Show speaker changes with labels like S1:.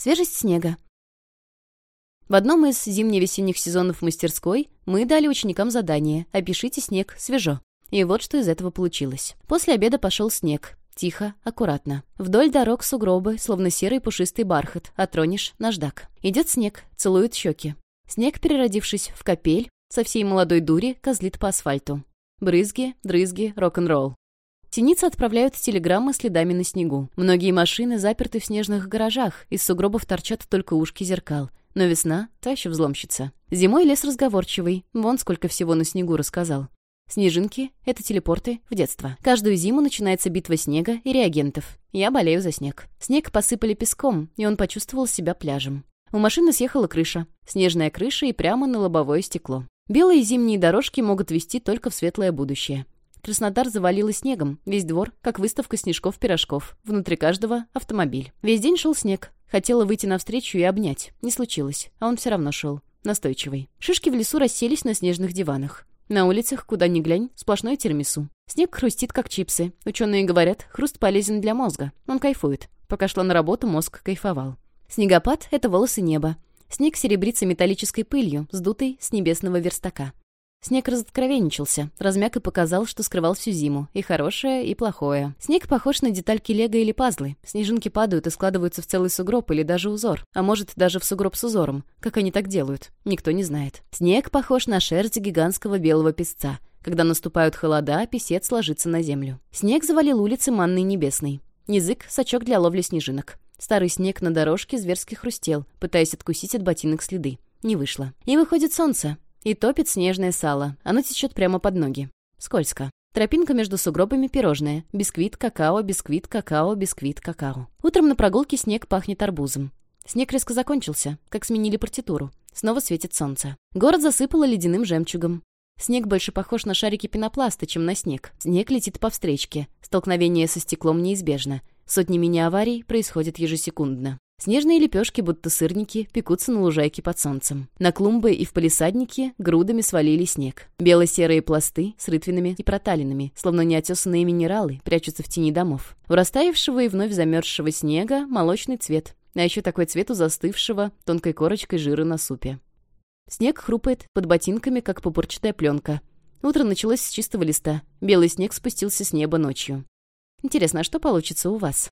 S1: Свежесть снега. В одном из зимне-весенних сезонов мастерской мы дали ученикам задание «Опишите снег свежо». И вот что из этого получилось. После обеда пошел снег. Тихо, аккуратно. Вдоль дорог сугробы, словно серый пушистый бархат, а тронешь — наждак. Идет снег, целует щеки. Снег, переродившись в капель, со всей молодой дури козлит по асфальту. Брызги, дрызги, рок-н-ролл. Синицы отправляют телеграммы следами на снегу. Многие машины заперты в снежных гаражах, из сугробов торчат только ушки зеркал. Но весна — та еще взломщица. Зимой лес разговорчивый, вон сколько всего на снегу рассказал. Снежинки — это телепорты в детство. Каждую зиму начинается битва снега и реагентов. Я болею за снег. Снег посыпали песком, и он почувствовал себя пляжем. У машины съехала крыша. Снежная крыша и прямо на лобовое стекло. Белые зимние дорожки могут вести только в светлое будущее. Краснодар завалило снегом, весь двор, как выставка снежков-пирожков. Внутри каждого — автомобиль. Весь день шел снег. Хотела выйти навстречу и обнять. Не случилось, а он все равно шел. Настойчивый. Шишки в лесу расселись на снежных диванах. На улицах, куда ни глянь, сплошной термису. Снег хрустит, как чипсы. Ученые говорят, хруст полезен для мозга. Он кайфует. Пока шла на работу, мозг кайфовал. Снегопад — это волосы неба. Снег серебрится металлической пылью, сдутой с небесного верстака. Снег разоткровенничался, размяк и показал, что скрывал всю зиму, и хорошее, и плохое. Снег похож на детальки лего или пазлы. Снежинки падают и складываются в целый сугроб или даже узор. А может, даже в сугроб с узором. Как они так делают? Никто не знает. Снег похож на шерсть гигантского белого песца. Когда наступают холода, песец ложится на землю. Снег завалил улицы манной небесной. Язык — сачок для ловли снежинок. Старый снег на дорожке зверски хрустел, пытаясь откусить от ботинок следы. Не вышло. И выходит солнце. И топит снежное сало. Оно течет прямо под ноги. Скользко. Тропинка между сугробами пирожная. Бисквит, какао, бисквит, какао, бисквит, какао. Утром на прогулке снег пахнет арбузом. Снег резко закончился, как сменили партитуру. Снова светит солнце. Город засыпало ледяным жемчугом. Снег больше похож на шарики пенопласта, чем на снег. Снег летит по встречке. Столкновение со стеклом неизбежно. Сотни мини-аварий происходят ежесекундно. Снежные лепешки, будто сырники, пекутся на лужайке под солнцем. На клумбы и в палисаднике грудами свалили снег. Бело-серые пласты с рытвинами и проталинами, словно неотесанные минералы, прячутся в тени домов. У растаявшего и вновь замерзшего снега молочный цвет, а еще такой цвет у застывшего тонкой корочкой жира на супе. Снег хрупает под ботинками, как пупырчатая пленка. Утро началось с чистого листа. Белый снег спустился с неба ночью. Интересно, а что получится у вас?